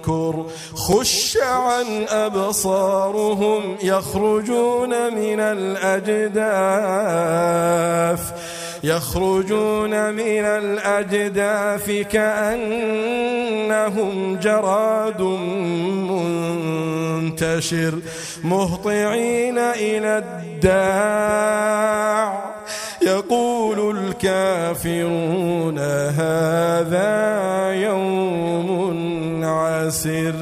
نكر خش عن أبصارهم يخرجون من الأجداث يخرجون من الأجداث كأنهم جراد منتشر مهطعين إلى الداع. يقول الكافرون هذا يوم hacer.